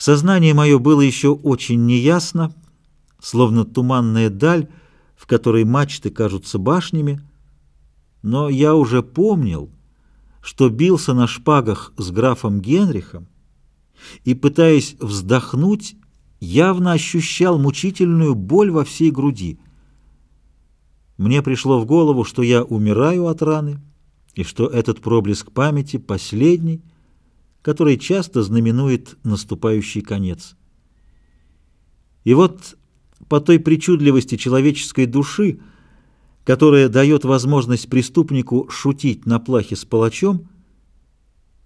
Сознание мое было еще очень неясно, словно туманная даль, в которой мачты кажутся башнями, но я уже помнил, что бился на шпагах с графом Генрихом и, пытаясь вздохнуть, явно ощущал мучительную боль во всей груди. Мне пришло в голову, что я умираю от раны, и что этот проблеск памяти последний, который часто знаменует наступающий конец. И вот по той причудливости человеческой души, которая дает возможность преступнику шутить на плахе с палачом,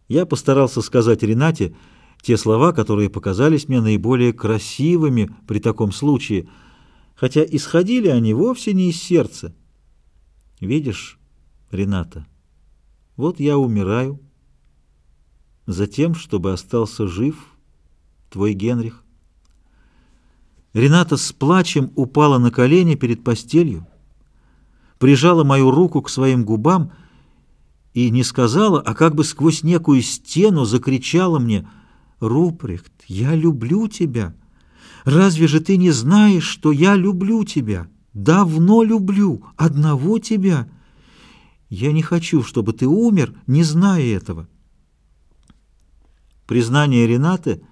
я постарался сказать Ренате те слова, которые показались мне наиболее красивыми при таком случае, хотя исходили они вовсе не из сердца. Видишь, Рената, вот я умираю, затем, чтобы остался жив твой Генрих. Рената с плачем упала на колени перед постелью, прижала мою руку к своим губам и не сказала, а как бы сквозь некую стену закричала мне «Рупрехт, я люблю тебя! Разве же ты не знаешь, что я люблю тебя? Давно люблю, одного тебя! Я не хочу, чтобы ты умер, не зная этого!» Признание Ренаты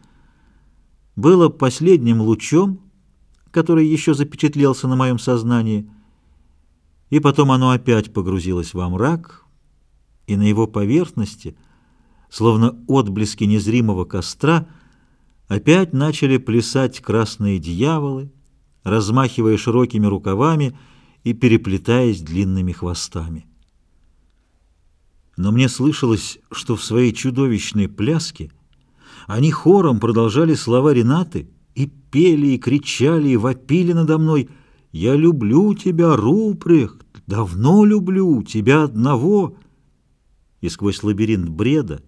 было последним лучом, который еще запечатлелся на моем сознании, и потом оно опять погрузилось во мрак, и на его поверхности, словно отблески незримого костра, опять начали плясать красные дьяволы, размахивая широкими рукавами и переплетаясь длинными хвостами. Но мне слышалось, что в своей чудовищной пляске — они хором продолжали слова Ренаты и пели, и кричали, и вопили надо мной. «Я люблю тебя, Рупрехт, давно люблю, тебя одного!» И сквозь лабиринт бреда,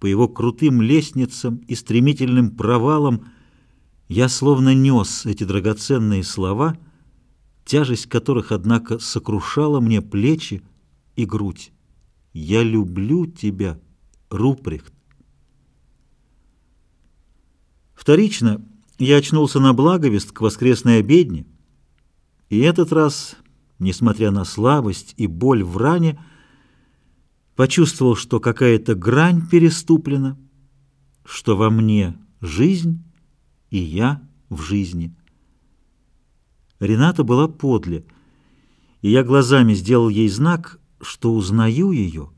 по его крутым лестницам и стремительным провалам, я словно нес эти драгоценные слова, тяжесть которых, однако, сокрушала мне плечи и грудь. «Я люблю тебя, Рупрехт!» Вторично я очнулся на благовест к воскресной обедне, и этот раз, несмотря на слабость и боль в ране, почувствовал, что какая-то грань переступлена, что во мне жизнь, и я в жизни. Рената была подле, и я глазами сделал ей знак, что узнаю ее,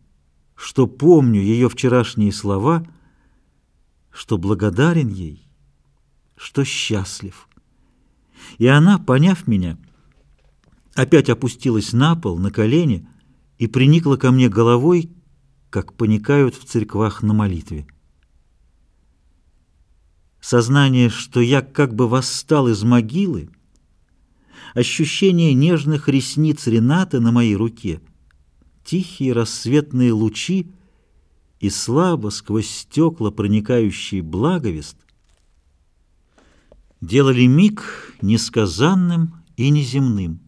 что помню ее вчерашние слова, что благодарен ей что счастлив. И она, поняв меня, опять опустилась на пол, на колени и приникла ко мне головой, как поникают в церквах на молитве. Сознание, что я как бы восстал из могилы, ощущение нежных ресниц Ренаты на моей руке, тихие рассветные лучи и слабо сквозь стекла проникающий благовест делали миг несказанным и неземным,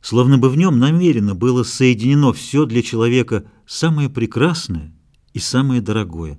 словно бы в нем намеренно было соединено все для человека самое прекрасное и самое дорогое.